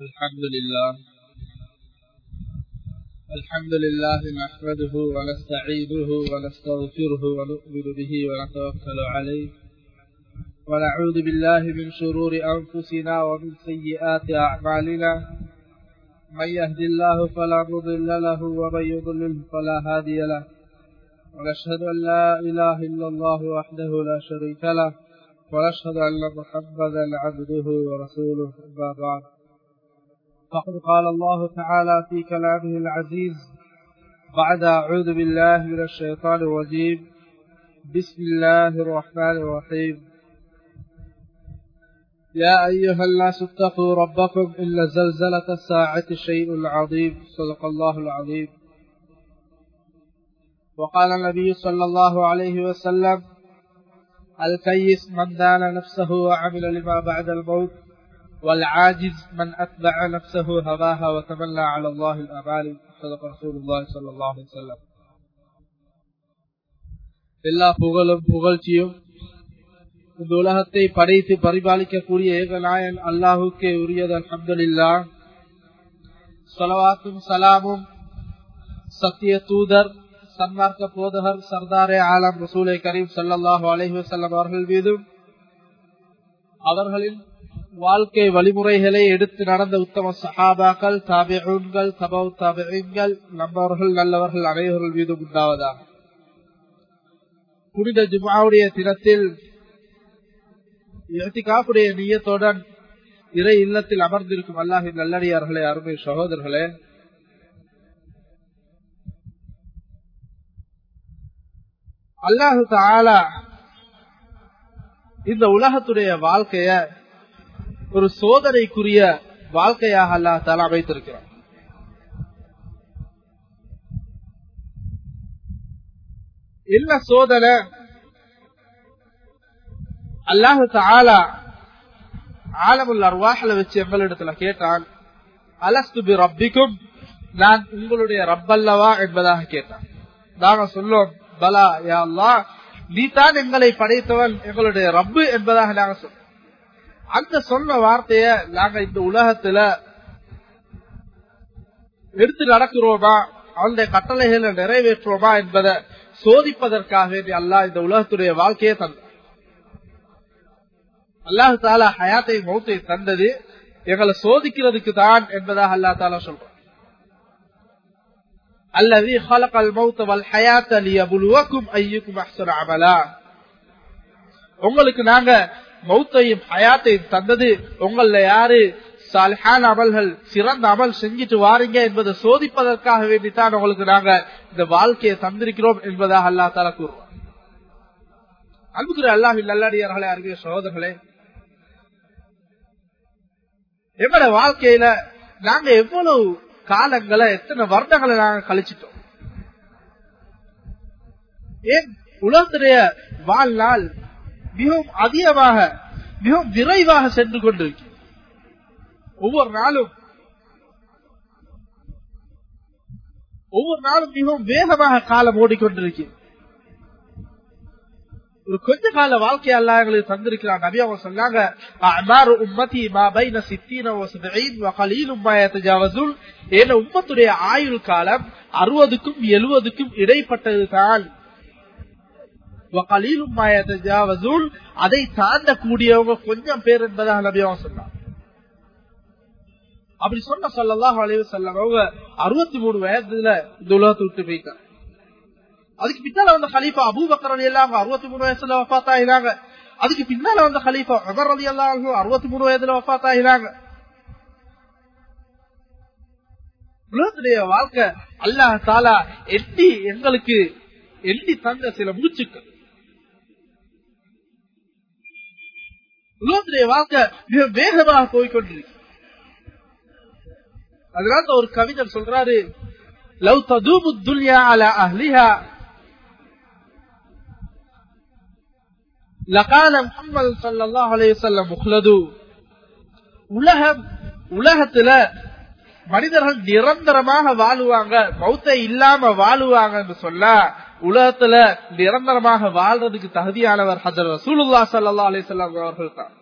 الحمد لله الحمد لله نحمده ونستعينه ونستغفره ونؤمن به ونتوكل عليه. ونعوذ بالله من شرور أنفسنا ومن سيئات أعمالنا. من يهد الله فلا مضل له ومن يضلل فلا هادي له. ونشهد أن لا إله إلا الله وحده لا شريك له. ونشهد أن محمدا عبده ورسوله أما بعد. فقد قال الله تعالى في كلامه العزيز بعد أعوذ بالله من الشيطان الرجيم. بسم الله الرحمن الرحيم. يا أيها الناس اتقوا ربكم إن زلزلة الساعة شيء عظيم. صدق الله العظيم. وقال النبي صلى الله عليه وسلم الكيس من دان نفسه وعمل لما بعد الموت والعاجز من أتبع نفسه هواها وتمنى على الله الأمال صدق رسول الله صلى الله عليه وسلم எல்லா புகழும் புகழ்ச்சியும் இந்த உலகத்தை படைத்து பரிபாலிக்கக்கூடிய ஏகநாயன் அல்லாஹுக்கே உரியது அல்ஹம்துலில்லா சலவாத்தும் சலாமும் சத்திய தூதர் சன்மார்க்க போதகர் சர்தாரே ஆலம் ரசூலை கரீம் சல்லாஹூ அலஹி வசல்லம் அவர்கள் மீதும் அவர்களின் வாழ்க்கை வழிமுறைகளை எடுத்து நடந்த உத்தம சஹாபாக்கள் தாபிகள் தபவ் தாபிகள் நம்பவர்கள் நல்லவர்கள் அனைவர்கள் மீதும் உண்டாவதாக. புனித ஜுமாவுடைய தினத்தில் காப்புடைய நீயத்துடன் இறை இல்லத்தில் அமர்ந்திருக்கும் அல்லாஹின் நல்லடியார்களே அருமை சகோதரர்களே அல்லாஹு தாலா இந்த உலகத்துடைய வாழ்க்கைய ஒரு சோதனைக்குரிய வாழ்க்கையாக அல்லா தாலா அமைத்திருக்கிறார் என்ன சோதனை? அல்லாஹு தாலா ஆலமுல் அர்வாஹல வச்சு எங்களிடத்துல கேட்டான் அலஸ்து பி ரப்பிக்கும்? நான் உங்களுடைய ரப்பல்லவா என்பதாக கேட்டான். நாங்க சொல்லுவோம் பலா யா அல்லா நீ தான் எங்களை படைத்தவன் எங்களுடைய ரப்பு என்பதாக நாங்க சொல்றோம் அந்த சொன்ன வார்த்தைய நாங்க இந்த உலகத்துல எடுத்து நடக்கிறோமா? அந்த கட்டளைகளை நிறைவேற்றுவோமா என்பதை சோதிப்பதற்காக அல்லாஹ் இந்த உலகத்துடைய வாழ்க்கையை தந்த அல்லாஹு தாலா ஹயாத்தை மௌத்தை தந்தது. எங்களை சோதிக்கிறதுக்கு தான் என்பதாக அல்லா தாலா சொல்றோம் அல்லது ஹலகல் மௌத்தவல் ஹயாத் அலி அபுலுவக்கும் ஐயுக்கும் அஹ்சன் உங்களுக்கு நாங்க மௌத்தையும் ஹயாத்தையும் தந்தது. உங்கள யாரு? சாலிஹான அமல்கள் சிறந்த அமல் செஞ்சுட்டு வாரீங்க என்பதை சோதிப்பதற்காக வேண்டித்தான் உங்களுக்கு நாங்க இந்த வாழ்க்கையை தந்திருக்கிறோம் என்பதாக அல்லா தால கூறுவோம் அன்புக்குரிய அல்லாஹில் நல்லடியார்களே அறிவிய சகோதரர்களே எங்களோட வாழ்க்கையில நாங்க எவ்வளவு காலங்களை எத்தனை வருடங்களை நாங்க கழிச்சிட்டோம்? ஏன் உலகத்துடைய வாழ்நாள் மிகவும் அதிகமாக மிகவும் விரைவாக சென்று கொண்டிருக்கு ஒவ்வொரு நாளும் ஒவ்வொரு நாளும் மிகவும் வேகமாக காலம் ஓடிக்கொண்டிருக்கு ஒரு கொஞ்ச கால வாழ்க்கை அல்லா எங்களுக்கு தந்திருக்கிறான். நபி அவங்க சொன்னாங்க அமாரு உம்மதி மா பைன சித்தீன வசதீன் வகலீலும் ஏன உம்மத்துடைய ஆயுள் காலம் அறுபதுக்கும் எழுபதுக்கும் இடைப்பட்டது தான் வகலீலும் மாயத்தஜாவசுல் அதை தாண்டக்கூடியவங்க கொஞ்சம் பேர் என்பதாக நபியாவும் சொன்னார் சொன்னாங்க அப்படி சொன்ன சொல்லலாம் அலைவு செல்லம் அவங்க அறுபத்தி மூணு வயதுல இந்த உலகத்தை விட்டு போயிட்டாங்க. அதுக்கு பின்னால வந்த கலீஃபா அபூபக்கர் அலி எல்லாம் அறுபத்தி மூணு வயசுல வஃத் ஆயினாங்க அதுக்கு பின்னால வந்த கலீஃபா அமர் அலி எல்லாம் அறுபத்தி மூணு வயதுல வஃத் ஆயினாங்க உலகத்துடைய வாழ்க்கை அல்லாஹ் தாலா எட்டி எங்களுக்கு எட்டி தந்த சில மூச்சுக்கள் உலகத்துடைய வாழ்க்கை மிக வேகமாக போய்கொண்டிருக்கு அதனால ஒரு கவிஞர் சொல்றாரு லவ் ததூபு துல்யா அல அஹ்லிஹா. லகால முகமது சல்லாஹ் அலையம் முஹ்லது உலகம் உலகத்துல மனிதர்கள் நிரந்தரமாக வாழுவாங்க மௌத்தை இல்லாம வாழுவாங்கன்னு சொல்ல உலகத்துல நிரந்தரமாக வாழ்றதுக்கு தகுதியானவர் ஹஜர் ரசூலுல்லா சல்லா அலிசல்லாம் அவர்கள் தான்.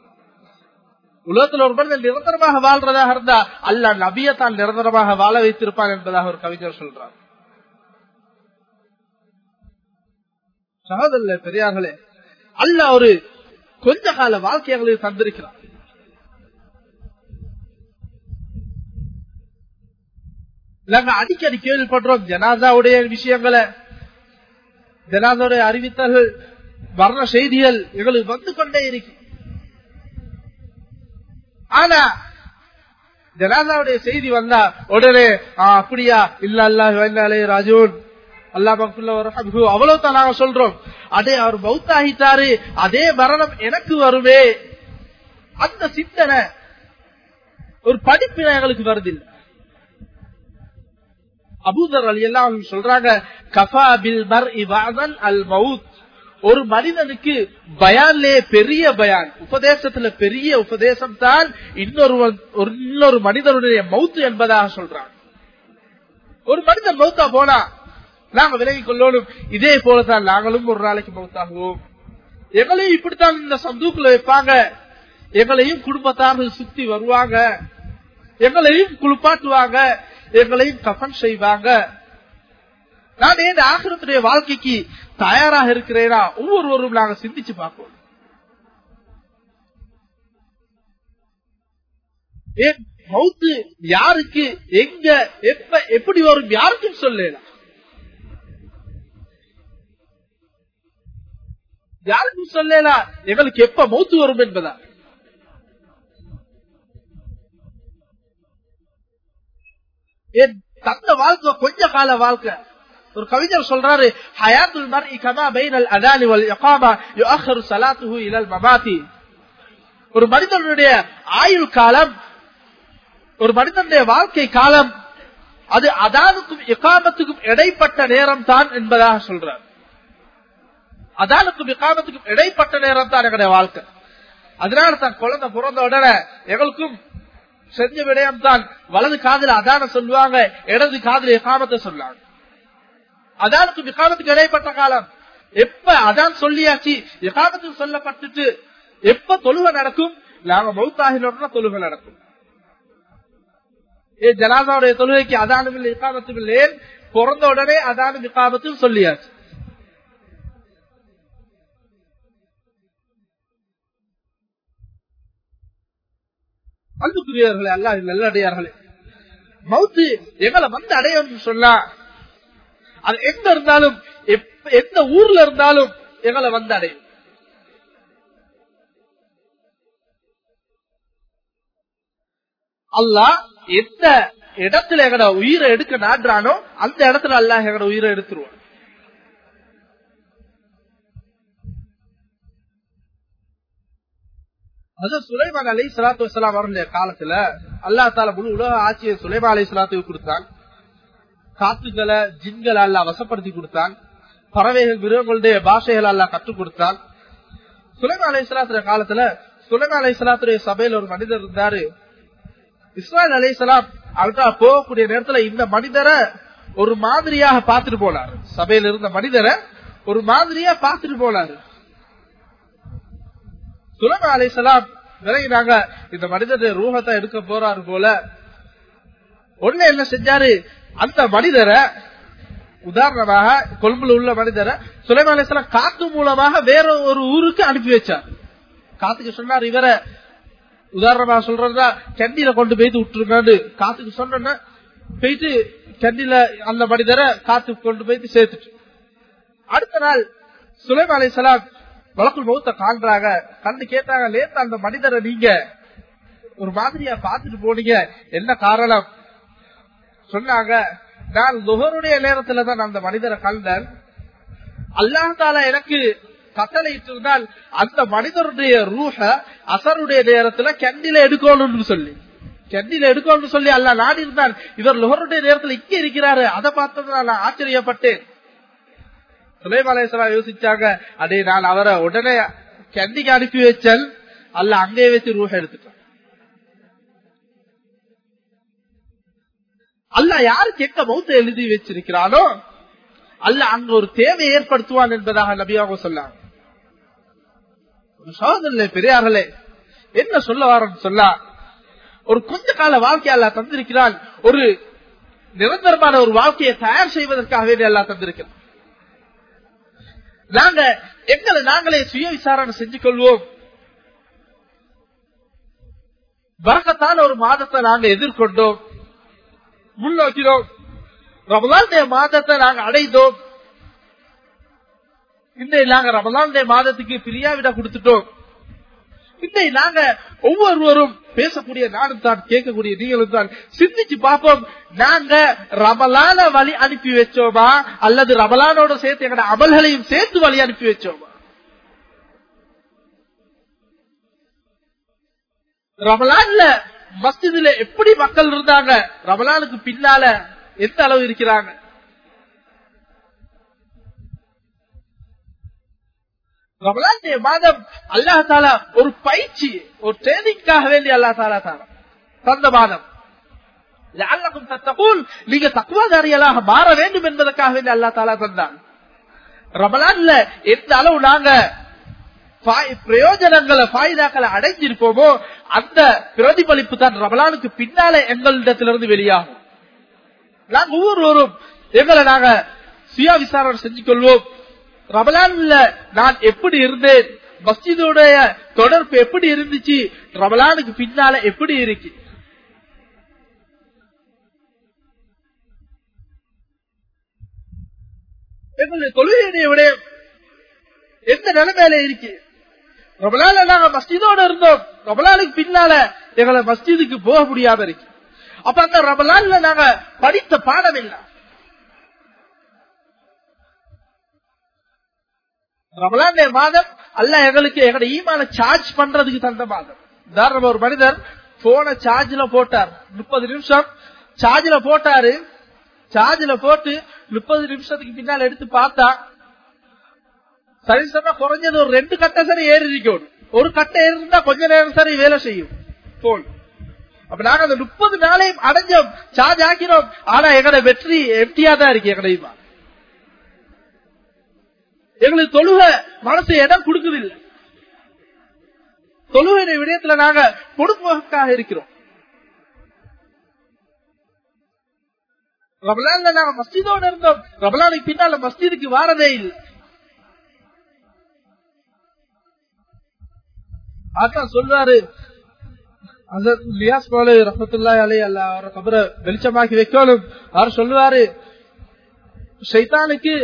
உலகத்துல ஒரு மனிதன் நிரந்தரமாக வாழ்றதாக இருந்தா அல்ல நபிய தான் நிரந்தரமாக வாழ வைத்திருப்பான் என்பதாக ஒரு கவிஞர் சொல்றார். சகோதர பெரியார்களே அல்ல ஒரு கொஞ்ச கால வாழ்க்கையை தந்திருக்கிறார் நாங்க அடிக்கடி கேள்விப்படுறோம் ஜனாதாவுடைய விஷயங்களை ஜனாதாவுடைய அறிவித்தல்கள் வர்ண செய்திகள் எங்களுக்கு வந்து கொண்டே இருக்கு. ஆனா ஜனாதாவுடைய செய்தி வந்தா உடனே அப்படியா? இல்ல அல்லா ராஜூன். அல்லா மக்குள்ள அவ்வளவுதான் நாங்க சொல்றோம். அதே அவர் பௌத்தாகிட்டாரு அதே மரணம் எனக்கு வருவே அந்த சிந்தனை ஒரு படிப்பின எங்களுக்கு வருதில்லை. அபூதர் அலி எல்லாம் சொல்றாங்க கஃபா பில் மர் இவாதன் அல் மவுத். ஒரு மனிதனுக்கு பயான்லே பெரிய பயான் உபதேசத்துல பெரிய உபதேசம் தான் இன்னொரு இன்னொரு மனிதனுடைய மவுத்து என்பதாக சொல்றாங்க. ஒரு மனிதன் மௌத்தா போனா நாங்க விலகி கொள்ளணும். இதே போலதான் நாங்களும் ஒரு நாளைக்கு மௌத்தாகுவோம் எங்களையும் இப்படித்தான் இந்த சந்தூக்குல வைப்பாங்க. எங்களையும் குடும்பத்தார்கள் சுத்தி வருவாங்க. எங்களையும் குளிப்பாட்டுவாங்க. எங்களையும் கஃபன் செய்வாங்க. நான் ஏன் ஆகிரத்துடைய வாழ்க்கைக்கு தயாராக இருக்கிறேனா? ஒவ்வொருவரும் நாங்க சிந்திச்சு பார்ப்போம். ஏன் மவுத்து யாருக்கு எங்க எப்ப எப்படி வரும் யாருக்கும் சொல்லலாம் யாருக்கும் சொல்லலாம் எங்களுக்கு எப்ப மௌத்து வரும் என்பதா? ஏன் தந்த வாழ்க்கை கொஞ்ச கால வாழ்க்கை. ஒரு கவிஞர் சொல்றாரு ஹயாத்துல் மர்இ கமா பைனல் அதானி வல் இகாமா யுஅخر ஸலாத்துஹு இலல் மமாதி ஒரு மனிதனுடைய ஆயுள் காலம் ஒரு மனிதனுடைய வாழ்க்கை காலம் அது அதானுக்கும் இகாமத்துக்கும் இடைப்பட்ட நேரம் தான் என்பதாக சொல்றார். அதானுக்கும் இகாமத்துக்கும் இடைப்பட்ட நேரம் தான் எங்களுடைய வாழ்க்கை. அதனால தான் குழந்தை பிறந்த உடனே எங்களுக்கும் செஞ்ச விடயம் தான் வலது காதல அதான சொல்லுவாங்க இடது காதல எகாமத்தை சொல்லுவாங்க. அதானுக்கு எகாமத்துக்கு இடைப்பட்ட காலம். எப்ப அதான் சொல்லியாச்சு எகாமத்துக்கு சொல்லப்பட்டுட்டு எப்ப தொழுவை நடக்கும்? நாங்க மௌத்தாகினோட தொழுகை நடக்கும். ஏ ஜனாதாவுடைய தொழுகைக்கு அதானும் இல்லை இக்காமத்தும் இல்லையே பிறந்த உடனே அதானும் இக்காமத்தும் சொல்லியாச்சு. அன்புக்குரியவர்களே அல்ல நல்லடியார்களே. மவுத்து எங்களை வந்து அடையும் சொன்னா அது எங்க இருந்தாலும் எந்த ஊர்ல இருந்தாலும் எங்களை வந்து அடையும். அல்லா எந்த இடத்துல எங்கட உயிரை எடுக்க நாடுறானோ அந்த இடத்துல அல்லாஹ் எங்கட உயிரை எடுத்துருவான். அது சுலைமான் அலி சலாத்து வலாம் அவருடைய காலத்துல அல்லா தால முழு உலக ஆட்சியை சுலைமா அலி சலாத்துக்கு கொடுத்தான். காத்துக்களை ஜின்களை அல்லா வசப்படுத்தி கொடுத்தான். பறவைகள் மிருகங்களுடைய பாஷைகள் அல்லா கற்றுக் கொடுத்தான். சுலைமா அலி சலாத்துடைய காலத்துல சுலைமா அலி சலாத்துடைய சபையில ஒரு மனிதர் இருந்தாரு. இஸ்ராயல் அலி சலாம் அவர்கிட்ட போகக்கூடிய நேரத்துல இந்த மனிதரை ஒரு மாதிரியாக பார்த்துட்டு போனாரு. சபையில இருந்த மனிதரை ஒரு மாதிரியா பார்த்துட்டு போனாரு. சுலம அலிசலாம் விலகினாங்க இந்த மனிதர் ரூகத்தை எடுக்க போறாரு போல. ஒண்ணு என்ன செஞ்சாரு? அந்த மனிதரை உதாரணமாக கொழும்புல உள்ள மனிதரை சுலைமா காத்து மூலமாக வேற ஒரு ஊருக்கு அனுப்பி வச்சார். காத்துக்கு சொன்னார் இவரை உதாரணமா சொல்றதா கண்டியில கொண்டு போயிட்டு விட்டுருக்கான்னு காத்துக்கு சொன்ன போயிட்டு கண்டியில அந்த மனிதரை காத்து கொண்டு போயிட்டு சேர்த்துட்டு. அடுத்த நாள் சுலைமா வழக்கு மௌத்த காண்றாங்க. கண்டு கேட்டாங்க லேத்த அந்த மனிதரை நீங்க ஒரு மாதிரியா பாத்துட்டு போனீங்க. என்ன காரணம்? சொன்னாங்க நான் நுகருடைய நேரத்துல தான் அந்த மனிதரை கண்டேன். அல்லாஹால எனக்கு கட்டளையிட்டு இருந்தால் அந்த மனிதருடைய ரூஹ அசருடைய நேரத்துல கண்டில எடுக்கணும்னு சொல்லி. கண்டில எடுக்கணும்னு சொல்லி அல்ல நாடி இருந்தான் இவர் லுகருடைய நேரத்துல இங்க இருக்கிறாரு. அதை பார்த்தது நான் ஆச்சரியப்பட்டேன். சுலைமலேஸ்வரா யோசிச்சாங்க அதே நான் அவரை உடனே கண்டிக்கு அனுப்பி வச்சல் அல்ல அங்கே வச்சு ரூஹ எடுத்துட்டான் அல்ல யாருக்கு எங்க மௌத்த எழுதி வச்சிருக்கிறானோ அல்ல அங்க ஒரு தேவை ஏற்படுத்துவான் என்பதாக நபியாக சொன்னாங்க சோதனை பெரியார்களே என்ன சொல்ல வரன்னு சொல்ல ஒரு கொஞ்ச கால வாழ்க்கை அல்ல தந்திருக்கிறான் ஒரு நிரந்தரமான ஒரு வாழ்க்கையை தயார் செய்வதற்காகவே அல்லா தந்திருக்கிறான் நாங்க எங்களை நாங்களே சுய விசாரணை செஞ்சு கொள்வோம் வரக்கத்தான ஒரு மாதத்தை நாங்க எதிர்கொண்டோம். முன்னோக்கிறோம் ரமலானுடைய மாதத்தை நாங்க அடைந்தோம். இன்றைய நாங்க ரமலானுடைய மாதத்துக்கு பிரியாவிட கொடுத்துட்டோம். இந்த நாங்க ஒவ்வொருவரும் பேசக்கூடிய நானும் தான் கேட்கக்கூடிய நீங்களும் தான் சிந்திச்சு பார்ப்போம். நாங்க ரமலான வழி அனுப்பி வச்சோமா? அல்லது ரமலானோட சேர்த்து எங்கட அமல்களையும் சேர்த்து வழி அனுப்பி வச்சோமா? ரமலான்ல மஸ்ஜிதுல எப்படி மக்கள் இருந்தாங்க? ரமலானுக்கு பின்னால எந்த அளவு இருக்கிறாங்க? ரமலானுடைய மாதம் அல்லா தாலா ஒரு பயிற்சி ஒரு ட்ரைனிங்காக வேண்டி அல்லா தாலா தாரா தந்த மாதம் நீங்க தக்குவாதாரிகளாக மாற வேண்டும் என்பதற்காக வேண்டி அல்லா தாலா தந்தான். ரமலான்ல எந்த அளவு நாங்க பிரயோஜனங்களை பாய்தாக்களை அடைஞ்சிருப்போமோ அந்த பிரதிபலிப்பு தான் ரமலானுக்கு பின்னால எங்களிடத்திலிருந்து வெளியாகும். நாங்க ஒவ்வொருவரும் எங்களை நாங்க சுய விசாரணை செஞ்சு கொள்வோம். ரமலான்ல நான் எப்படி இருந்தேன்? மஸ்ஜிதோடைய தொடர்பு எப்படி இருந்துச்சு? ரமலானுக்கு பின்னால எப்படி இருக்கு? எங்களுடைய தொழுகையுடைய விடயம் எந்த நிலைமையில இருக்கு? ரமலால நாங்க மஸ்ஜிதோட இருந்தோம். ரமலானுக்கு பின்னால எங்களை மஸ்ஜிதுக்கு போக முடியாம இருக்கு. அப்ப அந்த ரமலான்ல நாங்க படித்த பாடம் இல்லை ரமலான் மாதம் அல்ல எங்களுக்கு எங்க ஈமான சார்ஜ் பண்றதுக்கு தந்த மாதம். உதாரணம் ஒரு மனிதர் போன சார்ஜ்ல போட்டார். முப்பது நிமிஷம். சார்ஜ்ல போட்டாரு. சார்ஜ்ல போட்டு முப்பது நிமிஷத்துக்கு பின்னால் எடுத்து பார்த்தா சரி சொன்னா குறைஞ்சது ஒரு ரெண்டு கட்டை சரி ஏறி இருக்கணும். ஒரு கட்டை ஏறி இருந்தா கொஞ்ச நேரம் சரி வேலை செய்யும். போன் அப்ப நாங்க அந்த முப்பது நாளையும் அடைஞ்சோம். சார்ஜ் ஆக்கினோம். ஆனா எங்கட வெற்றி எம்டியா தான் இருக்கு எங்கட எங்களுக்கு தொழுக மனசு இடம் கொடுக்குதில்லை. தொழுகை விடயத்துல நாங்க கொடுப்பதற்காக இருக்கிறோம். ரமலான்ல நாங்க மஸ்ஜிதோட இருந்தோம். ரமலானுக்கு பின்னால மஸ்ஜிதுக்கு வாரதே இல்லை. அதான் சொல்றாரு லியாஸ் போல ரஹத்துல்லா அலை அல்ல அவரை கபரை வெளிச்சமாக்கி வைக்கணும். அவர் சொல்லுவாரு சைத்தானுக்கு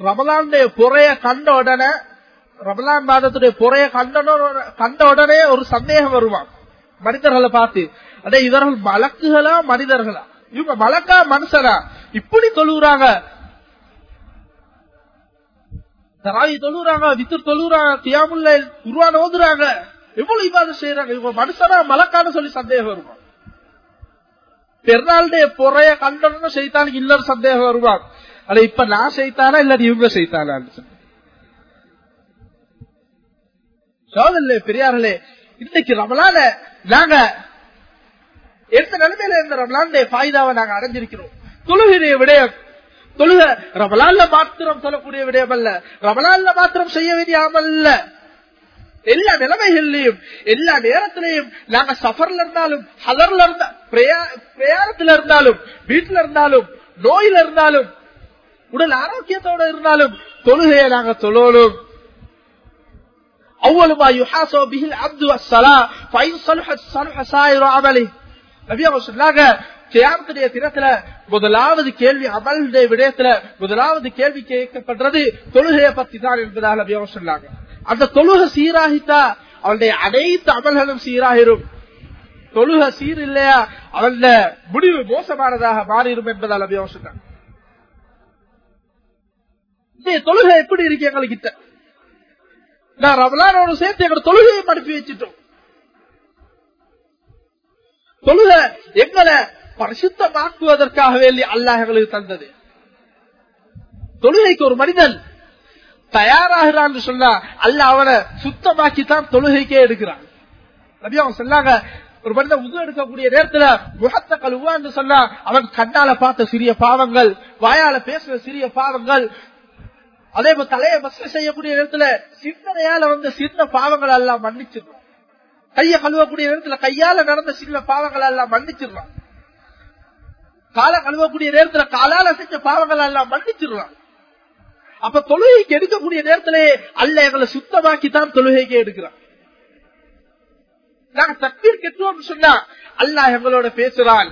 ரமலானுடைய பொறைய கண்ட உடனே ரமலான் மாதத்துடைய பொறைய கண்ட கண்ட உடனே ஒரு சந்தேகம் வருவான் மனிதர்களை பார்த்து அதே இவர்கள் மலக்குகளா மனிதர்களா? இவங்க மலக்கா மனுஷனா இப்படி தொழுகிறாங்க தராயி தொழுகிறாங்க வித்து தொழுகிறாங்க தியாமுல்ல உருவா ஓதுறாங்க. எவ்வளவு இவ்வாறு செய்யறாங்க இவங்க மனுஷனா மலக்கான்னு சொல்லி சந்தேகம் வருவான் பெருநாளுடைய பொறைய கண்டனும் செய்தானுக்கு இன்னொரு சந்தேகம் வருவான் அட இப்ப நான் செய்தானா இல்லாட்டி இவங்க செய்தானான்னு சோதல்ல பெரியார்களே இன்னைக்கு ரமலான நாங்க எந்த நிலைமையில இருந்த ரமலானுடைய பாய்தாவை நாங்க அடைஞ்சிருக்கிறோம். தொழுகிற விடயம் தொழுக ரமலான்ல மாத்திரம் சொல்லக்கூடிய விடயம் அல்ல ரமலான்ல மாத்திரம் செய்ய வேண்டிய அமல்ல எல்லா நிலைமைகள்லயும் எல்லா நேரத்திலையும் நாங்க சஃபர்ல இருந்தாலும் ஹலர்ல இருந்தா பிரயாணத்துல இருந்தாலும் வீட்டுல இருந்தாலும் நோயில இருந்தாலும் உடல் ஆரோக்கியத்தோட இருந்தாலும் தொழுகையை நாங்க தொழணும் அவ்வளவா யுஹாசோ பிஹில் அப்து அஸ்ஸலா நபி அவங்க சொன்னாங்க கியாமத்துடைய தினத்துல முதலாவது கேள்வி அமலுடைய விடயத்துல முதலாவது கேள்வி கேட்கப்படுறது தொழுகையை பத்தி தான் என்பதாக நபி அவங்க சொன்னாங்க. அந்த தொழுகை சீராகித்தா அவனுடைய அனைத்து அமல்களும் சீராகிரும். தொழுகை சீர் இல்லையா? அவனுடைய முடிவு மோசமானதாக மாறிடும் என்பதால் நபி அவங்க சொன்னாங்க. தொழுகை எப்படி இருக்கு எங்களுக்கு நான் ரமலானோட சேர்த்து எங்க தொழுகையை அனுப்பி வச்சுட்டோம். தொழுகை எங்களை பரிசுத்தமாக்குவதற்காகவே அல்லாஹ் எங்களுக்கு தந்தது. தொழுகைக்கு ஒரு மனிதன் தயாராகிறான்னு சொன்னா அல்ல அவனை சுத்தமாக்கி தான் தொழுகைக்கே எடுக்கிறான். நபி அவன் சொன்னாங்க ஒரு மனிதன் உது எடுக்கக்கூடிய நேரத்துல முகத்த கழுவான்னு சொன்னா அவன் கண்ணால பார்த்த சிறிய பாவங்கள் வாயால பேசுற சிறிய பாவங்கள் அதே போல தலையை மச செய்யக்கூடிய நேரத்துல சிந்தனையால வந்து சின்ன பாவங்கள் எல்லாம் மன்னிச்சிடும் கைய கழுவக்கூடிய நேரத்துல கையால நடந்த சின்ன பாவங்கள் எல்லாம் மன்னிச்சிருவான். கால கழுவக்கூடிய நேரத்துல காலால செஞ்ச பாவங்கள் எல்லாம் மன்னிச்சிருவான். அப்ப தொழுகைக்கு எடுக்கக்கூடிய நேரத்திலே அல்ல எங்களை சுத்தமாக்கி தான் தொழுகைக்கு எடுக்கிறான். நாங்க தக்பீர் கெட்டுவோம் சொன்னா அல்லாஹ் எங்களோட பேசுறான்.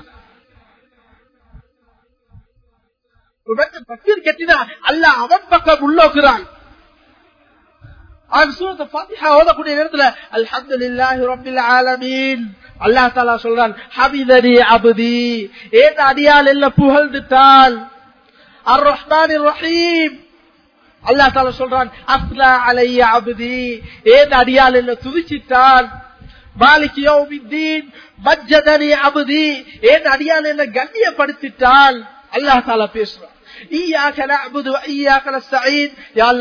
தக்பீர் கெட்டினா அல்லாஹ் அவன் பக்கம் உள்ளோக்குறான் ஓதக்கூடிய நேரத்துல அல்ஹம்துலில்லாஹி ரப்பில் ஆலமீன் அல்லாஹ் தஆலா சொல்றான் ஹபிதனி அப்தி ஏன் அடியால் எல்லாம் புகழ்ந்துட்டான் அர் ரஹ்மானிர் ரஹீம் அல்லாஹ் தால சொல்றான் அஸ்லா அலைய அபுதி ஏன் அடியால் என்ன துதிச்சிட்டான் மாலிக் யௌமித்தீன் மஜ்ஜதனி அபுதி ஏன் அடியால் என்ன கண்ணியப்படுத்திட்டான் அல்லாஹ் தாலா பேசுறான் ஈயாக நஅபுது வ ஈயாக நஸ்தஈன்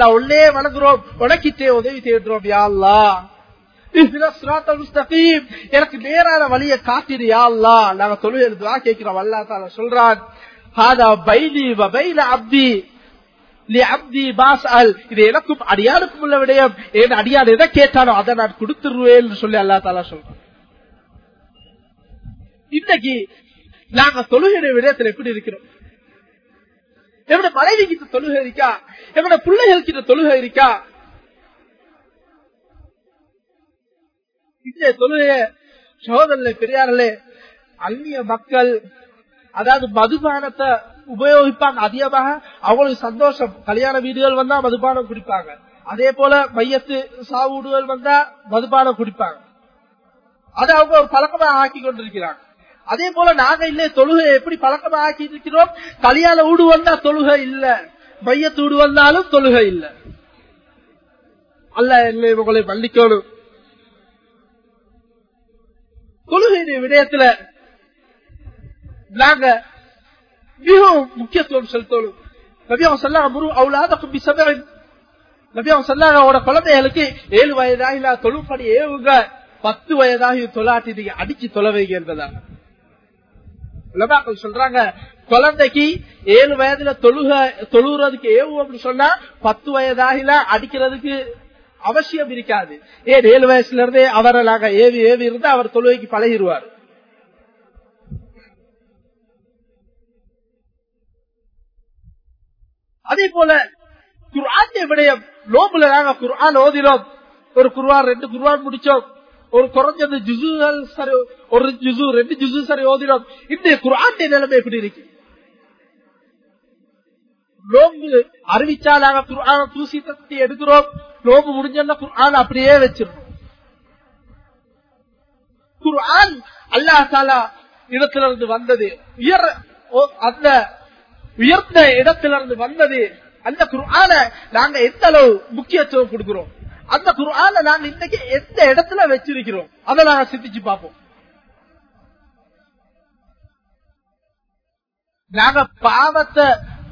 உள்ளே வணங்குறோம் உனக்கிட்டே உதவி தேடுறோம் யா அல்லாஹ் எனக்கு நேரான வழிய காத்திரு யா நாங்க தொழுகை துஆ கேக்குறோம் அல்லாஹ் தாலா சொல்றான் ஹாதா பைனி வ பைன அப்தி இது எனக்கும் அடியாருக்கும் உள்ள விடயம் என் அடியார் எதை கேட்டானோ அதை நான் கொடுத்துருவேன் சொல்லி அல்லா தாலா சொல்றேன் இன்னைக்கு நாங்க தொழுகிற விடயத்தில் எப்படி இருக்கிறோம் எவ்வளவு மனைவி கிட்ட தொழுகை இருக்கா? எவ்வளவு பிள்ளைகள் கிட்ட தொழுகை இருக்கா? இந்த தொழுகைய சகோதரர்களே பெரியார்களே அந்நிய மக்கள் அதாவது மதுபானத்தை உபயோகிப்பாங்க அதிகமாக. அவங்களுக்கு சந்தோஷம். கல்யாண வீடுகள் வந்தா மதுபானம் குடிப்பாங்க. அதே போல மையத்து சாவுடுகள் வந்தா மதுபானம் குடிப்பாங்க. அதை அவங்க ஒரு பழக்கமாக ஆக்கி கொண்டிருக்கிறாங்க. அதே போல நாங்க இல்ல தொழுகை எப்படி பழக்கமா ஆக்கிட்டு இருக்கிறோம்? கலியால ஊடு வந்தா தொழுகை இல்ல. மையத்து ஊடு வந்தாலும் தொழுகை இல்ல. அல்ல என்னை உங்களை மன்னிக்கணும். தொழுகை விடயத்துல நாங்க மிகவும் முக்கியத்துவம் செலுத்தணும். நபியாவும் சொல்லாங்க முரு அவுலாதக்கும் பிசபரின் நபியாவும் சொல்லாங்க அவட குழந்தைகளுக்கு ஏழு வயதாகி தொழும்படி ஏவுங்க பத்து வயதாகி தொலாட்டி நீங்க அடிச்சு தொலைவைங்க என்பதா உலமாக்கள் சொல்றாங்க குழந்தைக்கு ஏழு வயதுல தொழுக தொழுகிறதுக்கு ஏவு அப்படின்னு சொன்னா பத்து வயதாகில அடிக்கிறதுக்கு அவசியம் இருக்காது. ஏன் ஏழு வயசுல இருந்தே அவரை நாங்க ஏவி ஏவி இருந்து அவர் தொழுகைக்கு பழகிடுவார் அதே போல குர்ஆன் விடயம் நோம்புல நாங்க குர்ஆன் ஓதினோம். ஒரு குர்ஆன் ரெண்டு குருவான் முடிச்சோம். ஒரு குறைஞ்சது ஜுசுகள் சரி ஒரு ஜுசு ரெண்டு ஜுசு சரி ஓதினோம் இந்த குர்ஆன் நிலைமை எப்படி இருக்கு? நோம்பு அறிவிச்சா நாங்க தூசி தட்டி எடுக்கிறோம். நோம்பு முடிஞ்சா குர்ஆன் அப்படியே வச்சிருக்கோம். குர்ஆன் அல்லாஹ் தாலா இடத்திலிருந்து வந்தது. உயர் அந்த உயர்ந்த இடத்திலிருந்து வந்தது. அந்த குர்ஆன நாங்க எந்த அளவு முக்கியத்துவம் கொடுக்கிறோம்? அந்த குரான நாங்க இன்னைக்கு எந்த இடத்துல வச்சிருக்கிறோம்? அதை நாங்க சிந்திச்சு பார்ப்போம். நாங்க பாவத்தை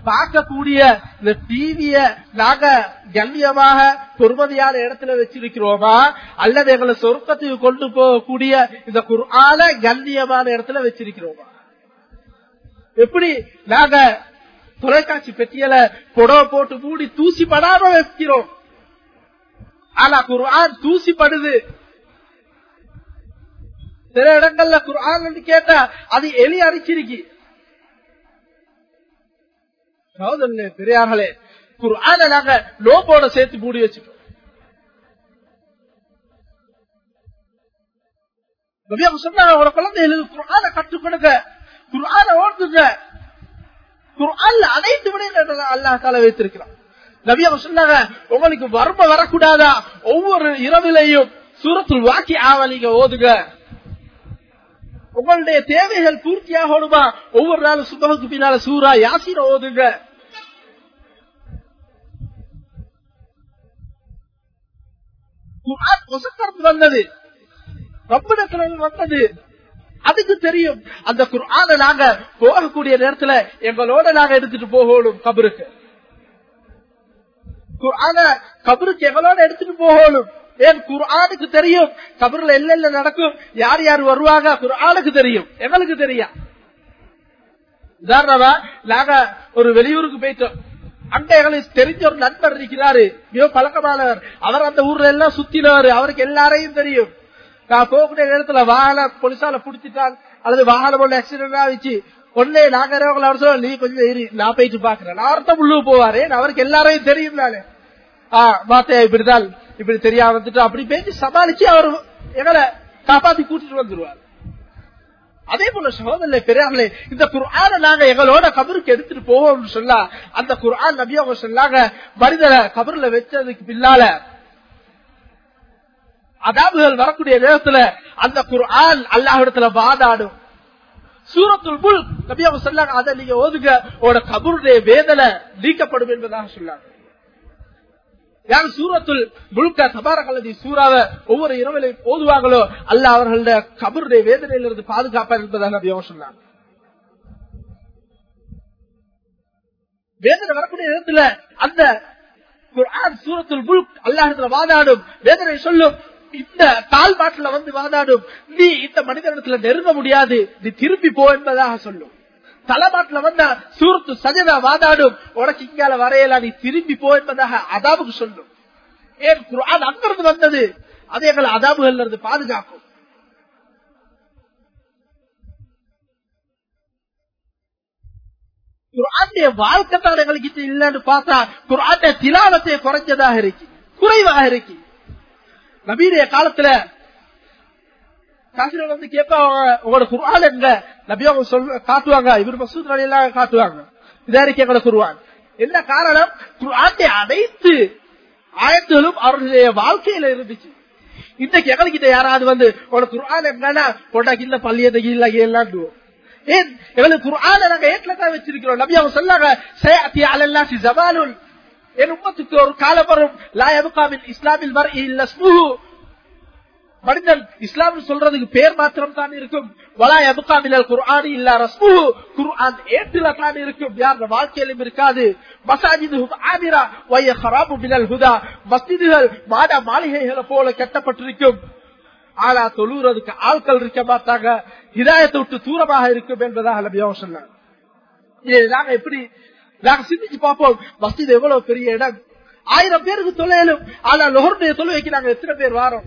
பார்க்கக்கூடிய இந்த டிவிய நாங்க கண்ணியமாக பொறுமதியான இடத்துல வச்சிருக்கிறோமா? அல்லது எங்களை சொர்க்கத்துக்கு கொண்டு போகக்கூடிய இந்த குரான கண்ணியமான இடத்துல வச்சிருக்கிறோமா? எப்படி நாங்க தொலைக்காட்சி பெட்டியல புடவை போட்டு மூடி தூசி படாம வைக்கிறோம்? ஆனா குர்ஆன் தூசி படுது சில இடங்கள்ல குர்ஆன் கேட்டா அது எலி அரிச்சிருக்கு சகோதரர்களே பெரியார்களே குர்ஆன நாங்க லோபோட சேர்த்து மூடி வச்சுட்டோம் சொன்னாங்க உங்களோட குழந்தைகளுக்கு குர்ஆன கற்றுக் கொடுங்க. குர்ஆன ஓட்டுங்க. குர்ஆன்ல அனைத்து விடயங்கள் அல்லாஹ் கால வைத்திருக்கிறான். நபியாக சொன்னாங்க உங்களுக்கு வறுமை வரக்கூடாதா? ஒவ்வொரு இரவிலையும் சூரத்தில் வாக்கி ஆவலிங்க ஓதுங்க. உங்களுடைய தேவைகள் பூர்த்தியாகணுமா? ஒவ்வொரு நாளும் சுபகுக்கு பின்னால சூரா யாசிர ஓதுங்க. வந்தது. ரப்பிடத்துல வந்தது. அதுக்கு தெரியும். அந்த குர்ஆன நாங்க போகக்கூடிய நேரத்துல எங்களோட நாங்க எடுத்துட்டு போகணும் கபருக்கு. குர்ஆன கபருக்கு எங்களோட எடுத்துட்டு போகணும் ஏன் குர்ஆனுக்கு தெரியும் கபர்ல எல்ல நடக்கும் யார் யார் வருவாங்க குர்ஆனுக்கு தெரியும் எங்களுக்கு தெரியும் உதாரணமா நாங்க ஒரு வெளியூருக்கு போயிட்டோம் அங்க எங்களுக்கு தெரிஞ்ச ஒரு நண்பர் இருக்கிறாரு மிக பழக்கமானவர் அவர் அந்த ஊர்ல எல்லாம் சுத்தினவர் அவருக்கு எல்லாரையும் தெரியும் நான் போகக்கூடிய நேரத்துல வாகன பொலிசால புடிச்சிட்டான் அல்லது வாகனம் ஒண்ணு ஆக்சிடென்ட் ஆயிடுச்சு ஒன்னே நாகரவங்களை அவர் சொல்ல நீ கொஞ்சம் நான் போயிட்டு பாக்குறேன் நான் அர்த்தம் உள்ளு போவாரு அவருக்கு எல்லாரையும் தெரியும் தானே ஆஹ் இப்படிதான் இப்படி தெரியாம வந்துட்டு அப்படி பேசி சமாளிச்சு அவர் எங்களை காப்பாத்தி கூட்டிட்டு வந்துருவார். அதே போல சகோதரர்களே பெரியார்களே இந்த குர்ஆன நாங்க எங்களோட கபருக்கு எடுத்துட்டு போவோம்னு சொன்னா அந்த குர்ஆன் நபி அவங்க சொல்லாங்க மனிதரை கபர்ல வச்சதுக்கு பின்னால அதாபுகள் வரக்கூடிய நேரத்துல அந்த குர்ஆன் அல்லாஹிடத்துல வாதாடும். சூரத்துல் புல் நபி அவங்க சொல்லாங்க அதை நீங்க ஓதுங்க உங்களோட கபருடைய வேதனை நீக்கப்படும் என்பதாக சொன்னாங்க. யார் சூரத்துல் முழுக்க தபாரகலதி சூறாவை ஒவ்வொரு இரவிலை போதுவாங்களோ அல்ல அவர்களுடைய கபருடைய வேதனையிலிருந்து பாதுகாப்பார் என்பதாக நபி சொன்னாங்க. வேதனை வரக்கூடிய நேரத்துல அந்த சூரத்தில் சூரத்துல் அல்லாஹத்துல வாதாடும் வேதனை சொல்லும் இந்த கால் பாட்டுல வந்து வாதாடும் நீ இந்த மனிதனிடத்துல நெருங்க முடியாது நீ திரும்பி போ என்பதாக சொல்லும். தலைமாட்டுல வந்தா சூரத்து சஜதா வாதாடும். உனக்கு இங்கால வரையில நீ திரும்பி போ என்பதாக அதாபுக்கு சொல்லும். ஏன் குர்ஆன் அங்கிருந்து வந்தது? அது எங்களை அதாபுகள் இருந்து பாதுகாக்கும். குரானுடைய வாழ்க்கை தான் எங்களுக்கு இல்லைன்னு பார்த்தா குரானுடைய திலாவத்தை குறைஞ்சதாக இருக்கு. குறைவாக இருக்கு. நபீடைய காலத்துல காசிரியர் வந்து கேட்பாங்க உங்களோட குர்ஆன் எங்க நபி அவங்க சொல்ல காட்டுவாங்க. இவர் மசூத் எல்லாம் காட்டுவாங்க. இதாருக்கு எங்களை குருவான் என்ன காரணம்? குர்ஆனுடைய அனைத்து ஆயத்துகளும் அவர்களுடைய வாழ்க்கையில இருந்துச்சு. இன்னைக்கு எங்ககிட்ட யாராவது வந்து உனக்கு குர்ஆன் எங்கன்னா கொண்டாக்கி இல்ல பள்ளியதை இல்ல? எல்லாம் ஏன்? எங்களுக்கு குர்ஆன நாங்க ஏட்ல தான் வச்சிருக்கிறோம். நபி அவங்க சொன்னாங்க சயஅத்தி அலல்லாஹி ஜமாலுல் என் உம்மத்துக்கு ஒரு காலம் வரும் லா இஸ்லாமில் வர இல்ல இஸ்முஹு மனிதன் இஸ்லாம் சொல்றதுக்கு பேர் மாத்திரம் தான் இருக்கும்? வலா யபகா மினல் குர்ஆனி இல்ல ரஸ்முஹு குர்ஆன் தான் இருக்கும். யார் வாழ்க்கையிலும் இருக்காது. மசாஜிதுஹும் ஆமிரா. வய ஹராபு மினல் ஹுதா. மஸ்ஜிதுகள் மாட மாளிகைகளை போல கட்டப்பட்டிருக்கும். ஆனா தொழுறதுக்கு ஆட்கள் இருக்க மாட்டாங்க. இதாயத்தை விட்டு தூரமாக இருக்கும் என்பதாக நபியாக சொன்னாங்க நாங்க எப்படி நாங்க சிந்திச்சு பார்ப்போம். மஸ்ஜித் எவ்வளவு பெரிய இடம்? ஆயிரம் பேருக்கு தொலைலும் ஆனா லொஹருடைய தொழுவைக்கு நாங்க எத்தனை பேர் வாரோம்?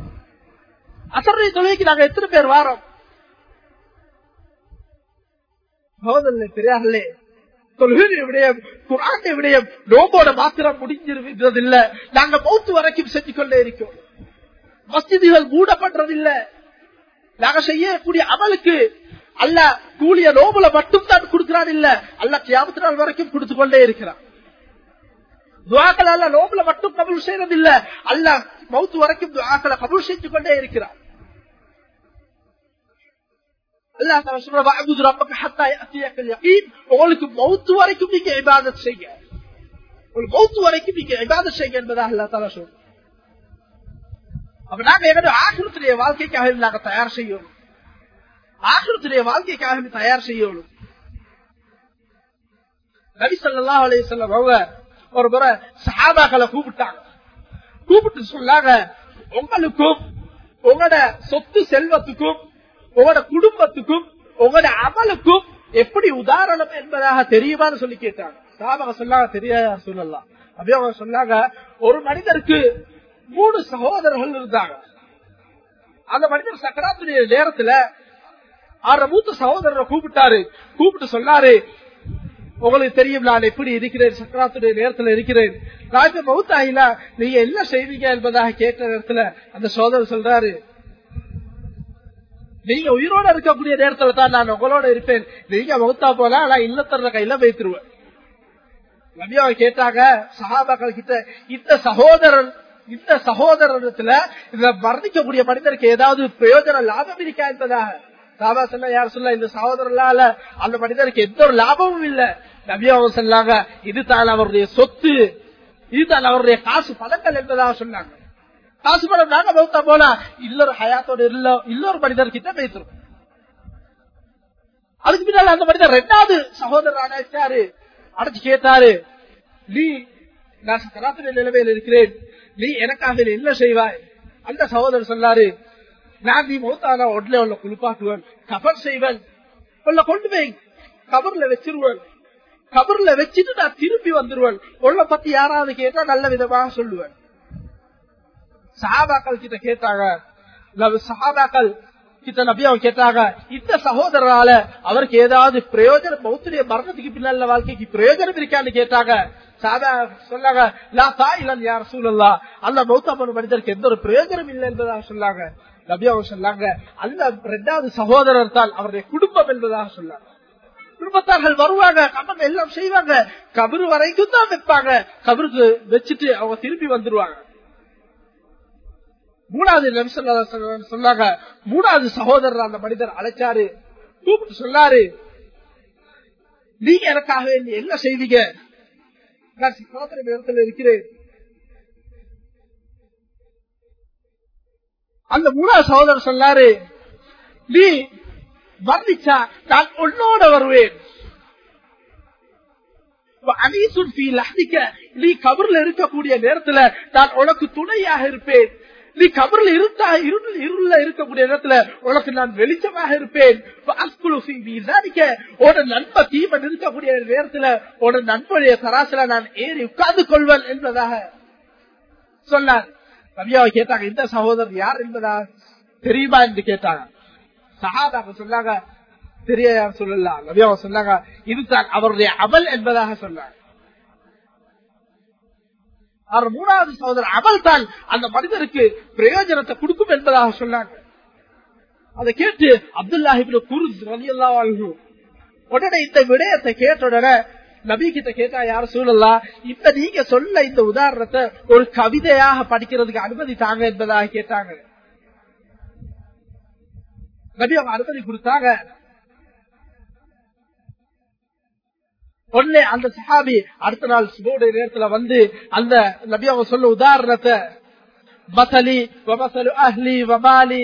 அசருடைய தொழுவைக்கு நாங்க எத்தனை பேர் வாரோம் சகோதரர்களே பெரியார்களே தொழுகையுடைய விடயம் குரானுடைய விடயம் நோம்போட மாத்திரம் முடிஞ்சிருக்கிறது இல்ல நாங்க மௌத்து வரைக்கும் செஞ்சு கொண்டே இருக்கோம் மஸ்ஜிதுகள் மூடப்படுறதில்லை நாங்க செய்யக்கூடிய அமலுக்கு அல்ல கூலிய நோபுல மட்டும் தான் கொடுக்கிறான் இல்ல அல்ல கியாமத்து நாள் வரைக்கும் கொடுத்து கொண்டே இருக்கிறான் துவாக்கள் அல்ல நோபுல மட்டும் கபுல் செய்யறது இல்ல அல்ல மௌத்து வரைக்கும் துவாக்களை கபுல் செஞ்சு கொண்டே இருக்கிறான் உங்களுக்கு மௌத்து வரைக்கும் நீங்க இபாதத் செய்ய. உங்களுக்கு மௌத்து வரைக்கும் நீங்க இபாதத் செய்ய என்பதாக அல்லா தாலா சொல்ற அப்ப நாங்க எங்களுடைய ஆகிரத்துடைய வாழ்க்கைக்காக நாங்க தயார் செய்யணும். ஆகிரத்துடைய வாழ்க்கைக்காக தயார் செய்யணும். நபி சொல்லா அலைய அவங்க ஒரு முறை சஹாபாக்களை கூப்பிட்டாங்க. கூப்பிட்டு சொன்னாங்க உங்களுக்கும் உங்களோட சொத்து செல்வத்துக்கும் உங்களோட குடும்பத்துக்கும் உங்களோட அமலுக்கும் எப்படி உதாரணம் என்பதாக தெரியுமான்னு சொல்லி கேட்டாங்க. சாபாக சொல்லாங்க தெரியாத சொல்லலாம். அப்படியே அவங்க சொன்னாங்க ஒரு மனிதருக்கு மூணு சகோதரர்கள் இருந்தாங்க. அந்த மனிதர் சக்கராத்துடைய நேரத்துல ஆற மூத்த சகோதரரை கூப்பிட்டாரு. கூப்பிட்டு சொன்னாரு உங்களுக்கு தெரியும் நான் எப்படி இருக்கிறேன் சக்கராத்துடைய நேரத்துல இருக்கிறேன். நான் இப்ப மௌத்தாயில நீங்க என்ன செய்வீங்க என்பதாக கேட்ட நேரத்துல அந்த சோதரர் சொல்றாரு நீங்க உயிரோட இருக்கக்கூடிய நேரத்துல தான் நான் உங்களோட இருப்பேன். நீங்க மௌத்தா போனா நான் இல்லத்தர கையில வைத்துருவேன். நபியாவை கேட்டாங்க சகாபாக்கள் கிட்ட இந்த சகோதரன் இந்த சகோதரத்துல இந்த மரணிக்கக்கூடிய மனிதருக்கு ஏதாவது பிரயோஜன லாபம் இருக்கா என்பதாக? சாபா சொல்ல யார் சொல்ல இந்த சகோதரர்களால அந்த மனிதருக்கு எந்த ஒரு லாபமும் இல்ல. நபியாவும் சொன்னாங்க இதுதான் அவருடைய சொத்து. இதுதான் அவருடைய காசு பணங்கள் என்பதாக சொன்னாங்க. காசு பணம் நாங்க பௌத்தா போனா இல்லொரு ஹயாத்தோட இல்ல இன்னொரு மனிதர் கிட்ட பேசுறோம் அதுக்கு பின்னால அந்த மனிதர் ரெண்டாவது சகோதரர் அடைச்சாரு அடைச்சு கேட்டாரு நீ நான் சராத்திரி நிலைமையில் இருக்கிறேன். நீ எனக்காக என்ன செய்வாய்? அந்த சகோதரர் சொன்னாரு நான் நீ மௌத்தானா உடனே உள்ள குளிப்பாட்டுவேன். கபர் செய்வேன். உள்ள கொண்டு போய் கபர்ல வச்சிருவேன். கபர்ல வச்சுட்டு நான் திரும்பி வந்துருவேன். உள்ள பத்தி யாராவது கேட்டா நல்ல விதமாக சொல்லுவேன். சஹாபாக்கள் கிட்ட கேட்டாங்க. சஹாபாக்கள் கிட்ட நபி அவங்க கேட்டாங்க இந்த சகோதரரால அவருக்கு ஏதாவது பிரயோஜனம் மௌத்துடைய மரணத்துக்கு பின்னால வாழ்க்கைக்கு பிரயோஜனம் இருக்கான்னு கேட்டாங்க. சாதா சொன்னாங்க தாய் தாயிலன் யார் சூழல்லா அந்த மௌத்தாமன் மனிதருக்கு எந்த ஒரு பிரயோஜனம் இல்லை என்பதாக சொன்னாங்க. நபி அவங்க சொன்னாங்க அந்த ரெண்டாவது சகோதரர் தான் அவருடைய குடும்பம் என்பதாக சொன்னாங்க குடும்பத்தார்கள் வருவாங்க கபன் எல்லாம் செய்வாங்க கபரு வரைக்கும் தான் வைப்பாங்க. கபருக்கு வச்சுட்டு அவங்க திரும்பி வந்துருவாங்க. மூணாவது நிமிஷம் சொன்னாங்க மூணாவது சகோதரர் அந்த மனிதர் அழைச்சாரு. கூப்பிட்டு சொன்னாரு நீங்க எனக்காக என்ன செய்வீங்க? நான் சிக்காத்திர இருக்கிறேன். அந்த மூணா சகோதரர் சொன்னாரு நீ வர்ணிச்சா நான் உன்னோட வருவேன். நீ கபர்ல இருக்கக்கூடிய நேரத்துல நான் உனக்கு துணையாக இருப்பேன். நீ கபர்ல இருந்தா இருள் இருள இருக்கக்கூடிய நேரத்துல உனக்கு நான் வெளிச்சமாக இருப்பேன். நண்ப தீபன் இருக்கக்கூடிய நேரத்துல உன நண்பனுடைய தராசில நான் ஏறி உட்கார்ந்து கொள்வேன் என்பதாக சொன்னார். ரவியாவை கேட்டாங்க இந்த சகோதரர் யார் என்பதா தெரியுமா என்று கேட்டாங்க சஹாபாக சொன்னாங்க தெரிய சொல்லலாம் நபியாவை சொன்னாங்க இதுதான் அவருடைய அமல் என்பதாக சொன்னாங்க அவர் மூணாவது சகோதரர் அமல் தான் அந்த மனிதருக்கு பிரயோஜனத்தை கொடுக்கும் என்பதாக சொன்னாங்க அதை கேட்டு அப்துல்லாஹிபின் குருஸ் ரலியல்லா உடனே இந்த விடயத்தை கேட்ட உடனே நபி கிட்ட கேட்டா யார சூழல்லா இப்ப நீங்க சொல்ல இந்த உதாரணத்தை ஒரு கவிதையாக படிக்கிறதுக்கு அனுமதி தாங்க என்பதாக கேட்டாங்க. நபி அவங்க அனுமதி கொடுத்தாங்க. உடனே அந்த சஹாபி அடுத்த நாள் சுபோடைய நேரத்துல வந்து அந்த நபி அவங்க சொல்ல உதாரணத்தை மசலி வமசலு அஹ்லி வமாலி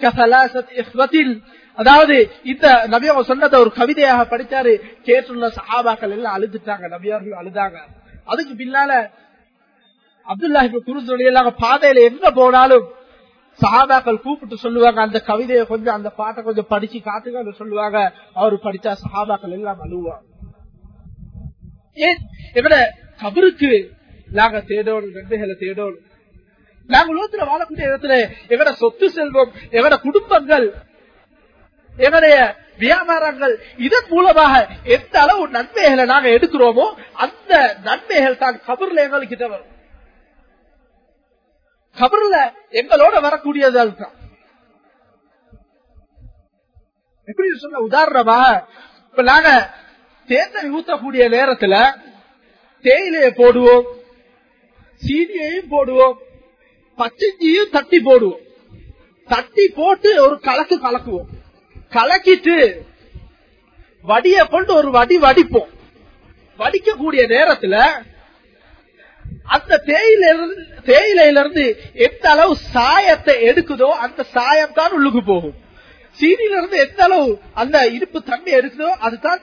கசலாசத் இஸ்வத்தில் அதாவது இந்த நபி அவங்க சொன்னதை ஒரு கவிதையாக படிச்சாரு கேட்டுள்ள சஹாபாக்கள் எல்லாம் அழுதுட்டாங்க. நபியார்கள் அழுதாங்க. அதுக்கு பின்னால அப்துல்லா குருசுடைய எல்லாம் பாதையில எங்க போனாலும் சஹாபாக்கள் கூப்பிட்டு சொல்லுவாங்க அந்த கவிதையை கொஞ்சம் அந்த பாட்டை கொஞ்சம் படிச்சு காட்டுங்க சொல்லுவாங்க. அவரு படிச்சா சஹாபாக்கள் எல்லாம் அழுவாங்க. ஏன்? எங்கட கபருக்கு நாங்க தேடணும் நன்மைகளை தேடணும். நாங்கள் உலகத்துல வாழக்கூடிய இடத்துல எங்கட சொத்து செல்வம் எங்கட குடும்பங்கள் எங்களுடைய வியாபாரங்கள் இதன் மூலமாக எந்த அளவு நன்மைகளை நாங்க எடுக்கிறோமோ அந்த நன்மைகள் தான் கபர்ல எங்களுக்கு வரும். கபர்ல எங்களோட வரக்கூடியது எப்படி சொன்ன உதாரணமாக இப்ப நாங்க தேர்தல் ஊத்தக்கூடிய நேரத்துல தேயிலையை போடுவோம் சீனியையும் போடுவோம் பச்சைஞ்சியும் தட்டி போடுவோம். தட்டி போட்டு ஒரு கலக்கு கலக்குவோம். கலக்கிட்டு வடிய கொண்டு ஒரு வடி வடிப்போம். வடிக்கக்கூடிய நேரத்துல அந்த தேயில தேயிலையில இருந்து எந்த அளவு சாயத்தை எடுக்குதோ அந்த சாயம் தான் உள்ளுக்கு போகும். சீனில இருந்து எந்த அளவு அந்த இனிப்பு தண்ணி எடுக்குதோ அதுதான்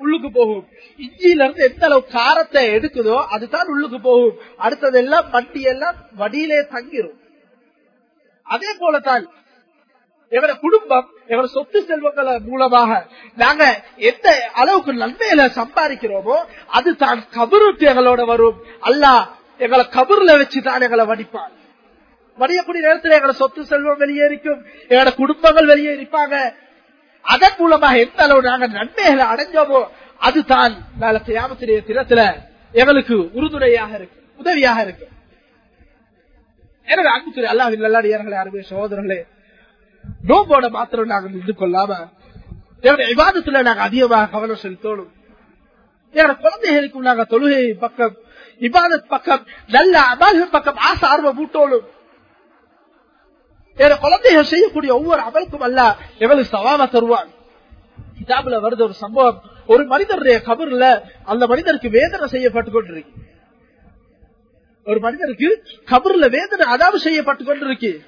உள்ளுக்கு போகும். இஞ்சியில இருந்து எந்த அளவு காரத்தை எடுக்குதோ அதுதான் உள்ளுக்கு போகும். அடுத்ததெல்லாம் மண்டி எல்லாம் வடியிலே தங்கிரும். அதே போலதான் இவர குடும்பம் எங்களோட சொத்து செல்வங்கள மூலமாக நாங்க எந்த அளவுக்கு நன்மையில சம்பாதிக்கிறோமோ அது தான் கபருக்கு எங்களோட வரும். அல்ல எங்களை கபூர்ல வச்சுதான் எங்களை வடிப்பான் வடியக்கூடிய நேரத்தில் எங்களோட சொத்து செல்வம் வெளியேறிக்கும் எங்களோட குடும்பங்கள் வெளியேறிப்பாங்க அதன் மூலமாக எந்த அளவு நாங்க நன்மைகளை அடைஞ்சோமோ அதுதான் நாளைக்கு யாமத்திரிய தினத்துல எங்களுக்கு உறுதுணையாக இருக்கு உதவியாக இருக்கு எனவே அன்புத்துறை அல்லாவின் நல்லாடியார்களே அருமை சகோதரர்களே நோம்போட மாத்திரம் நாங்கள் நின்று கொள்ளாம எங்களுடைய விவாதத்துல நாங்க அதிகமாக கவனம் செலுத்தணும். எங்களோட குழந்தைகளுக்கும் நாங்க தொழுகை பக்கம் இபாதத் பக்கம் நல்ல அமல்கள் பக்கம் ஆசை ஆர்வம் மூட்டோடும் என குழந்தைகள் செய்யக்கூடிய ஒவ்வொரு அமலுக்கும் அல்ல எவ்வளவு சவால தருவான். கிதாபுல வருது ஒரு சம்பவம். ஒரு மனிதருடைய கபர்ல அந்த மனிதருக்கு வேதனை செய்யப்பட்டு கொண்டிருக்கு. ஒரு மனிதருக்கு கபர்ல வேதனை அதாவது செய்யப்பட்டு கொண்டிருக்கு.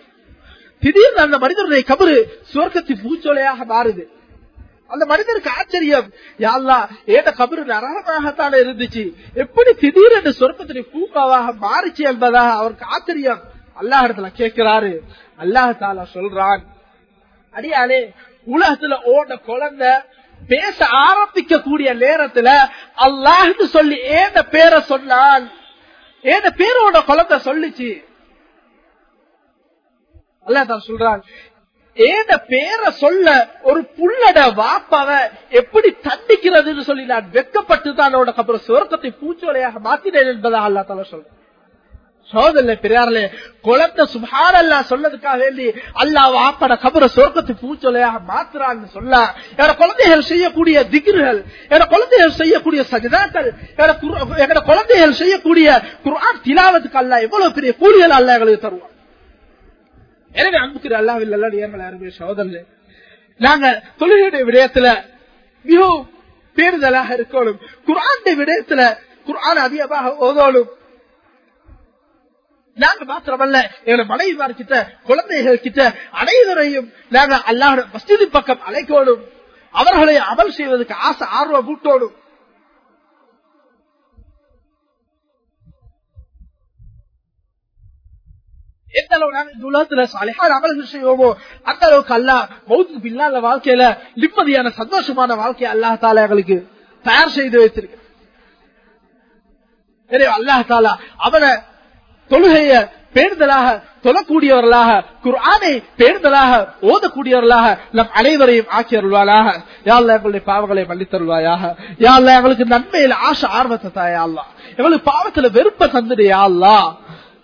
திடீர்னு அந்த மனிதனுடைய கபரு சுவர்க்கத்தின் பூச்சோலையாக மாறுது. அந்த மனிதருக்கு ஆச்சரியம். யாழ்லா ஏட கபரு நரகமாகத்தானே இருந்துச்சு. எப்படி திடீரென்று சொர்க்கத்தினை பூக்காவாக மாறுச்சு என்பதாக அவருக்கு ஆச்சரியம். அல்லாஹ் இடத்துல கேட்கிறாரு. அல்லாஹ் சொல்றான் அடியாலே உலகத்துல ஓட குழந்தை பேச ஆரம்பிக்க கூடிய நேரத்துல அல்லாஹ்னு சொல்லி ஏத பேரை சொன்னான்? ஏத பேரோட குழந்தை சொல்லிச்சு? அல்லாதான் சொல்றான் ஏத பேரை சொல்ல ஒரு புள்ளட வாப்பாவ எப்படி தண்டிக்கிறதுன்னு சொல்லி நான் வெக்கப்பட்டு தான் அவனோட அப்புறம் சுவர்க்கத்தை பூச்சோலையாக மாத்தினேன் என்பதாக அல்லா தலா சொல்றேன். சோதனை பெரியார்களே குளத்தை சுபாரல்லா சொன்னதுக்காக வேண்டி அல்லா வாப்பட கபர சொர்க்கத்தை பூச்சொலையாக மாத்துறான்னு சொல்ல என குழந்தைகள் செய்யக்கூடிய திகிர்கள் என குழந்தைகள் செய்யக்கூடிய சஜிதாக்கள் என குழந்தைகள் செய்யக்கூடிய குரான் திலாவத்துக்கு அல்ல எவ்வளவு பெரிய கூலிகள் அல்ல எங்களுக்கு தருவான். எனவே அன்புக்கு அல்லாவில் அல்ல நேர்மலை அருமைய சோதனை நாங்க தொழுகையுடைய விடயத்துல மிகவும் பேருதலாக இருக்கணும் குரானுடைய விடயத்துல குரான் அதிகமாக ஓதோடும் நாங்க மாத்திரமல்ல எங்களை மனைவிமார் கிட்ட குழந்தைகள் கிட்ட அனைவரையும் நாங்க அல்லாஹ் மஸ்ஜிதி பக்கம் அழைக்கோடும் அவர்களை அமல் செய்வதற்கு ஆசை ஆர்வம் கூட்டோடும் அளவு நாங்க இந்த உலகத்துல சாலிஹான அமல்கள் செய்வோமோ அந்த அளவுக்கு அல்லா மௌத்துக்கு பின்னால வாழ்க்கையில நிம்மதியான சந்தோஷமான வாழ்க்கையை அல்லா தாலா எங்களுக்கு தயார் செய்து வைத்திருக்கு. அல்லாஹ் தாலா அவனை தொழுகைய பேர்தலாக தொழக்கூடியவர்களாக குர்ஆனை பேர்தலாக ஓதக்கூடியவர்களாக நம் அனைவரையும் ஆக்கி அருள்வாளாக யாழ்ல எங்களுடைய பாவங்களை மன்னித்தருள்வாயாக யாழ்ல எங்களுக்கு நன்மையில ஆசை ஆர்வத்தை தாயா அல்லா எங்களுக்கு பாவத்துல வெறுப்ப தந்துடையா அல்லா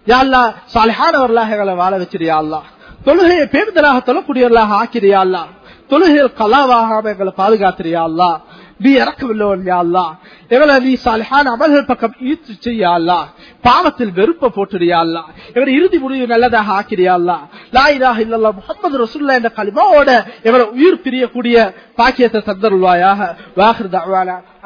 யாழ்லா சாலையானவர்களாக எங்களை வாழ வச்சிருயா அல்லா. தொழுகையை பேர்தலாக தொழக்கூடியவர்களாக ஆக்கிறியா அல்லா. தொழுகையில் கலாவாக எங்களை பாதுகாத்திரியா அல்லா. நீ இறக்கவில்லை அல்லா. எங்களை நீ சாலிஹான அமல்கள் பக்கம் ஈர்த்து செய்யா அல்லா. பாவத்தில் வெறுப்ப போட்டுறியா அல்லா. எங்களை இறுதி முடிவு நல்லதாக ஆக்கிறியா அல்லா. லாயிலாக இல்லல்லா முகமது ரசுல்லா என்ற கலிமாவோட எங்களை உயிர் பிரியக்கூடிய பாக்கியத்தை தந்தருள்வாயாக. வாஹிர்